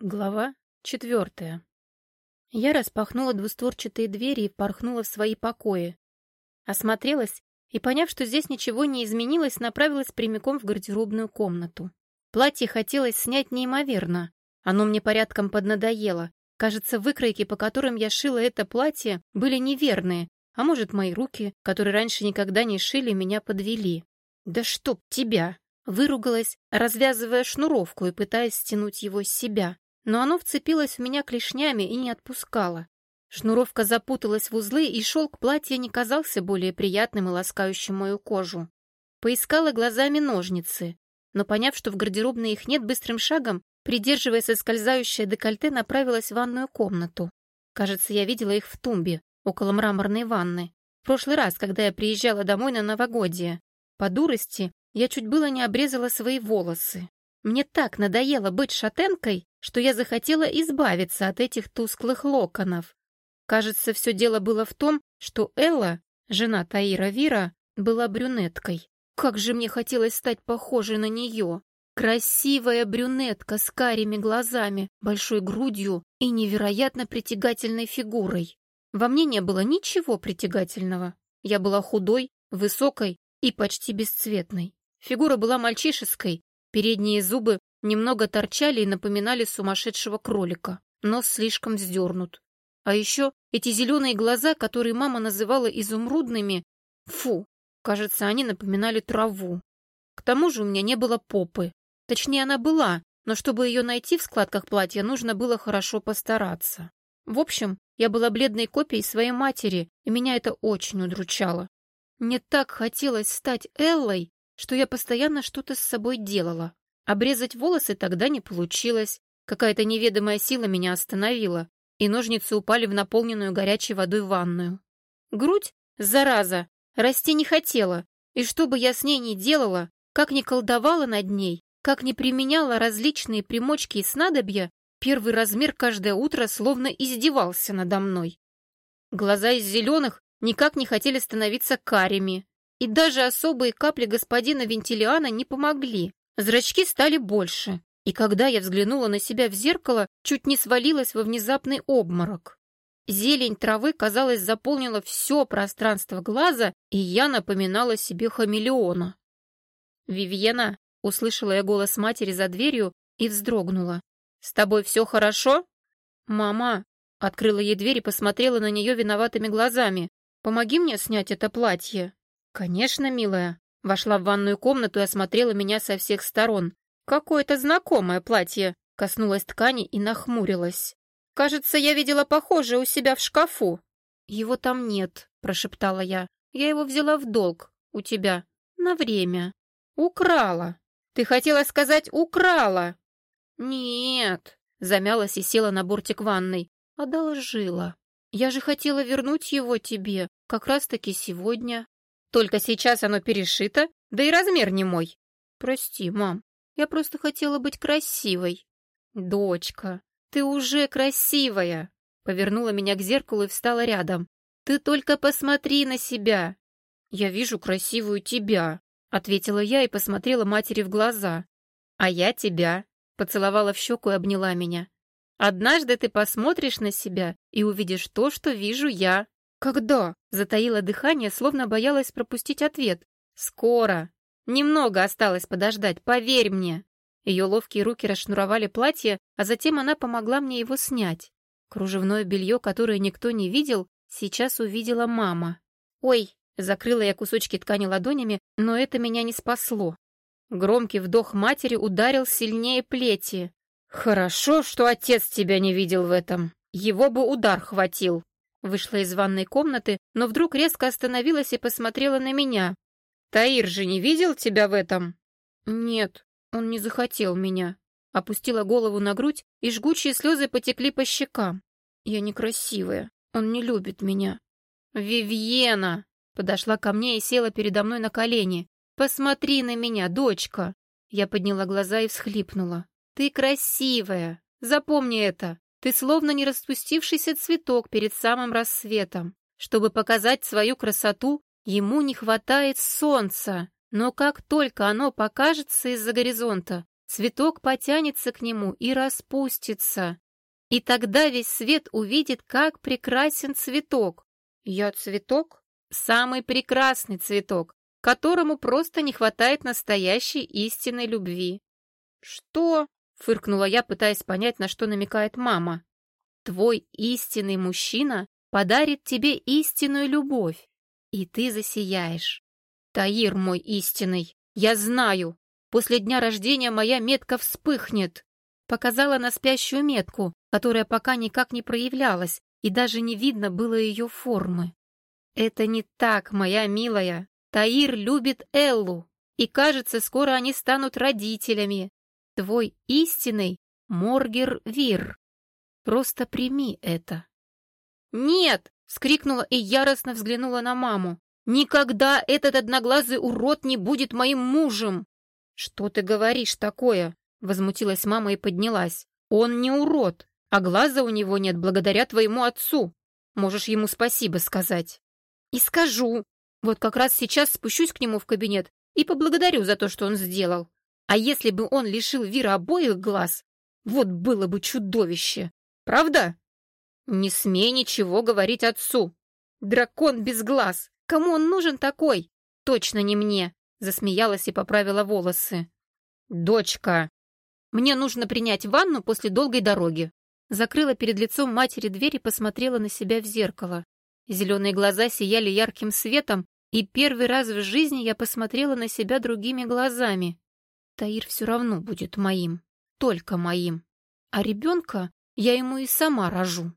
Глава четвертая. Я распахнула двустворчатые двери и впорхнула в свои покои. Осмотрелась и, поняв, что здесь ничего не изменилось, направилась прямиком в гардеробную комнату. Платье хотелось снять неимоверно. Оно мне порядком поднадоело. Кажется, выкройки, по которым я шила это платье, были неверные, а может, мои руки, которые раньше никогда не шили, меня подвели. «Да чтоб тебя!» Выругалась, развязывая шнуровку и пытаясь стянуть его с себя но оно вцепилось в меня клешнями и не отпускало. Шнуровка запуталась в узлы, и шелк платья не казался более приятным и ласкающим мою кожу. Поискала глазами ножницы, но, поняв, что в гардеробной их нет, быстрым шагом, придерживая соскользающее декольте, направилась в ванную комнату. Кажется, я видела их в тумбе, около мраморной ванны. В прошлый раз, когда я приезжала домой на новогодие. По дурости я чуть было не обрезала свои волосы. Мне так надоело быть шатенкой, что я захотела избавиться от этих тусклых локонов. Кажется, все дело было в том, что Элла, жена Таира Вира, была брюнеткой. Как же мне хотелось стать похожей на нее. Красивая брюнетка с карими глазами, большой грудью и невероятно притягательной фигурой. Во мне не было ничего притягательного. Я была худой, высокой и почти бесцветной. Фигура была мальчишеской, передние зубы Немного торчали и напоминали сумасшедшего кролика. Нос слишком вздернут. А еще эти зеленые глаза, которые мама называла изумрудными, фу, кажется, они напоминали траву. К тому же у меня не было попы. Точнее, она была, но чтобы ее найти в складках платья, нужно было хорошо постараться. В общем, я была бледной копией своей матери, и меня это очень удручало. Мне так хотелось стать Эллой, что я постоянно что-то с собой делала. Обрезать волосы тогда не получилось. Какая-то неведомая сила меня остановила, и ножницы упали в наполненную горячей водой ванную. Грудь, зараза, расти не хотела, и что бы я с ней ни делала, как ни колдовала над ней, как ни применяла различные примочки и снадобья, первый размер каждое утро словно издевался надо мной. Глаза из зеленых никак не хотели становиться карими, и даже особые капли господина Вентилиана не помогли. Зрачки стали больше, и когда я взглянула на себя в зеркало, чуть не свалилась во внезапный обморок. Зелень травы, казалось, заполнила все пространство глаза, и я напоминала себе хамелеона. «Вивьена», — услышала я голос матери за дверью и вздрогнула. «С тобой все хорошо?» «Мама», — открыла ей дверь и посмотрела на нее виноватыми глазами. «Помоги мне снять это платье». «Конечно, милая», Вошла в ванную комнату и осмотрела меня со всех сторон. Какое-то знакомое платье. Коснулась ткани и нахмурилась. Кажется, я видела похожее у себя в шкафу. Его там нет, прошептала я. Я его взяла в долг у тебя. На время. Украла. Ты хотела сказать «украла». Нет. Замялась и села на бортик ванной. Одолжила. Я же хотела вернуть его тебе, как раз-таки сегодня. Только сейчас оно перешито, да и размер не мой. Прости, мам, я просто хотела быть красивой. Дочка, ты уже красивая. Повернула меня к зеркалу и встала рядом. Ты только посмотри на себя. Я вижу красивую тебя, ответила я и посмотрела матери в глаза. А я тебя. Поцеловала в щеку и обняла меня. Однажды ты посмотришь на себя и увидишь то, что вижу я. «Когда?» — затаила дыхание, словно боялась пропустить ответ. «Скоро. Немного осталось подождать, поверь мне». Ее ловкие руки расшнуровали платье, а затем она помогла мне его снять. Кружевное белье, которое никто не видел, сейчас увидела мама. «Ой!» — закрыла я кусочки ткани ладонями, но это меня не спасло. Громкий вдох матери ударил сильнее плети. «Хорошо, что отец тебя не видел в этом. Его бы удар хватил». Вышла из ванной комнаты, но вдруг резко остановилась и посмотрела на меня. «Таир же не видел тебя в этом?» «Нет, он не захотел меня». Опустила голову на грудь, и жгучие слезы потекли по щекам. «Я некрасивая, он не любит меня». «Вивьена!» Подошла ко мне и села передо мной на колени. «Посмотри на меня, дочка!» Я подняла глаза и всхлипнула. «Ты красивая! Запомни это! Ты словно не распустившийся цветок перед самым рассветом. Чтобы показать свою красоту, ему не хватает солнца. Но как только оно покажется из-за горизонта, цветок потянется к нему и распустится. И тогда весь свет увидит, как прекрасен цветок. Я цветок? Самый прекрасный цветок, которому просто не хватает настоящей истинной любви. Что? Фыркнула я, пытаясь понять, на что намекает мама. Твой истинный мужчина подарит тебе истинную любовь, и ты засияешь. Таир мой истинный, я знаю, после дня рождения моя метка вспыхнет. Показала на спящую метку, которая пока никак не проявлялась, и даже не видно было ее формы. Это не так, моя милая. Таир любит Эллу, и кажется, скоро они станут родителями. Твой истинный Моргер Вир. Просто прими это. «Нет!» — вскрикнула и яростно взглянула на маму. «Никогда этот одноглазый урод не будет моим мужем!» «Что ты говоришь такое?» — возмутилась мама и поднялась. «Он не урод, а глаза у него нет благодаря твоему отцу. Можешь ему спасибо сказать». «И скажу. Вот как раз сейчас спущусь к нему в кабинет и поблагодарю за то, что он сделал. А если бы он лишил Вира обоих глаз, вот было бы чудовище. Правда?» «Не смей ничего говорить отцу. Дракон без глаз. Кому он нужен такой? Точно не мне!» Засмеялась и поправила волосы. «Дочка!» «Мне нужно принять ванну после долгой дороги». Закрыла перед лицом матери дверь и посмотрела на себя в зеркало. Зеленые глаза сияли ярким светом, и первый раз в жизни я посмотрела на себя другими глазами. Таир все равно будет моим, только моим. А ребенка я ему и сама рожу.